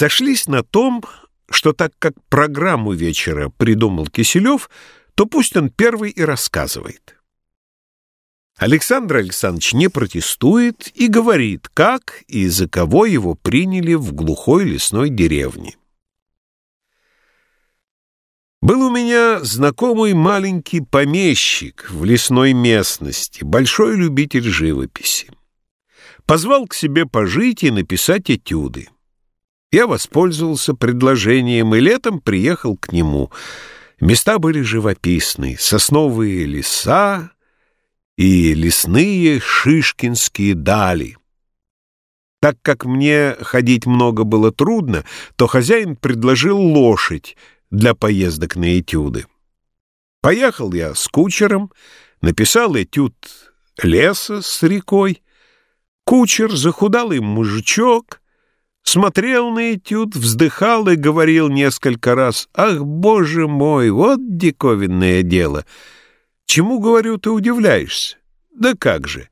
Сошлись на том, что так как программу вечера придумал Киселев, то пусть он первый и рассказывает. Александр Александрович не протестует и говорит, как и за кого его приняли в глухой лесной деревне. Был у меня знакомый маленький помещик в лесной местности, большой любитель живописи. Позвал к себе пожить и написать этюды. Я воспользовался предложением и летом приехал к нему. Места были живописные, сосновые леса и лесные шишкинские дали. Так как мне ходить много было трудно, то хозяин предложил лошадь для поездок на этюды. Поехал я с кучером, написал этюд леса с рекой. Кучер, захудалый мужичок, смотрел на этюд, вздыхал и говорил несколько раз, «Ах, боже мой, вот диковинное дело! Чему, говорю, ты удивляешься? Да как же!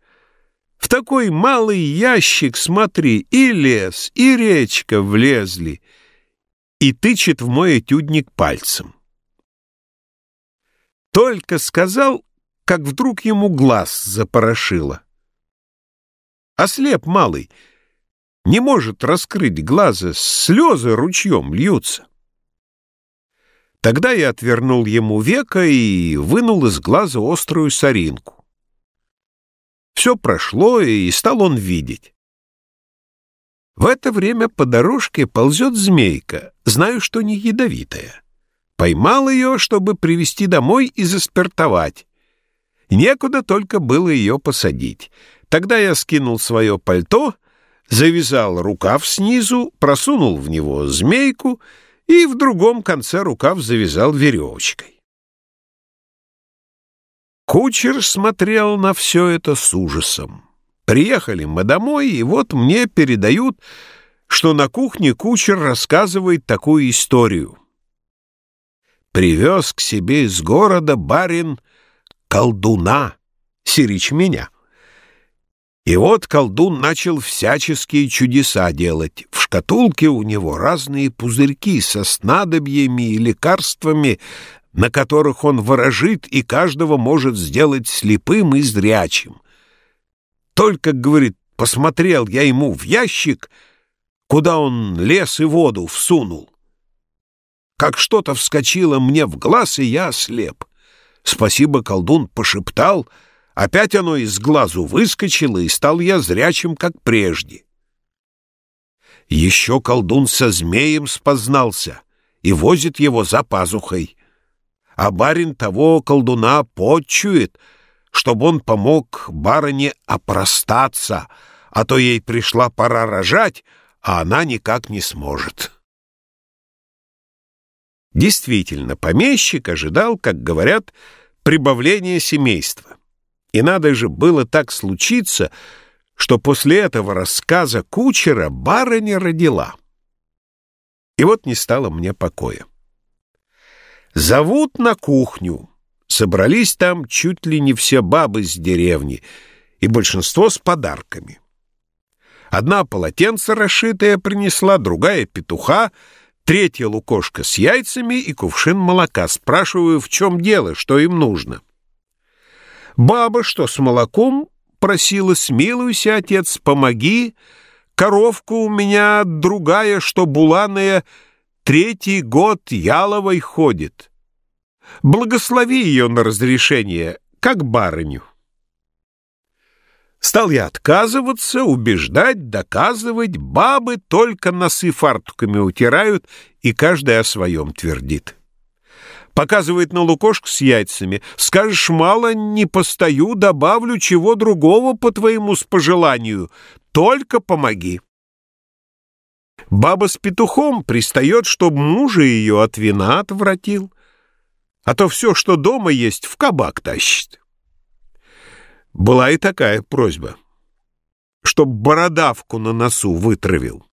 В такой малый ящик, смотри, и лес, и речка влезли» и тычет в мой этюдник пальцем. Только сказал, как вдруг ему глаз запорошило. Ослеп малый, не может раскрыть глаза, слезы ручьем льются. Тогда я отвернул ему века и вынул из глаза острую соринку. Все прошло, и стал он видеть. В это время по дорожке ползет змейка, знаю, что не ядовитая. Поймал ее, чтобы привезти домой и заспиртовать. Некуда только было ее посадить. Тогда я скинул свое пальто, завязал рукав снизу, просунул в него змейку и в другом конце рукав завязал веревочкой. Кучер смотрел на все это с ужасом. Приехали мы домой, и вот мне передают, что на кухне кучер рассказывает такую историю. Привез к себе из города барин колдуна, сирич меня. И вот колдун начал всяческие чудеса делать. В шкатулке у него разные пузырьки со снадобьями и лекарствами, на которых он ворожит и каждого может сделать слепым и зрячим. Только, говорит, посмотрел я ему в ящик, куда он лес и воду всунул. Как что-то вскочило мне в глаз, и я ослеп. Спасибо, колдун пошептал, опять оно из глазу выскочило, и стал я зрячим, как прежде. Еще колдун со змеем спознался и возит его за пазухой. А барин того колдуна почует — чтобы он помог барыне опростаться, а то ей пришла пора рожать, а она никак не сможет. Действительно, помещик ожидал, как говорят, прибавления семейства. И надо же было так случиться, что после этого рассказа кучера барыня родила. И вот не стало мне покоя. Зовут на кухню. Собрались там чуть ли не все бабы с деревни, и большинство с подарками. Одна полотенце расшитое принесла, другая — петуха, третья — лукошка с яйцами и кувшин молока. Спрашиваю, в чем дело, что им нужно. Баба, что с молоком, просила, смилуйся, отец, помоги. Коровка у меня другая, что буланая, третий год яловой ходит. Благослови ее на разрешение, как барыню. Стал я отказываться, убеждать, доказывать. Бабы только носы фартуками утирают, и каждая о своем твердит. Показывает на лукошку с яйцами. Скажешь, мало, не постою, добавлю чего другого по твоему спожеланию. Только помоги. Баба с петухом пристает, чтоб мужа ее от вина отвратил а то все, что дома есть, в кабак тащит. Была и такая просьба, чтоб бородавку на носу вытравил.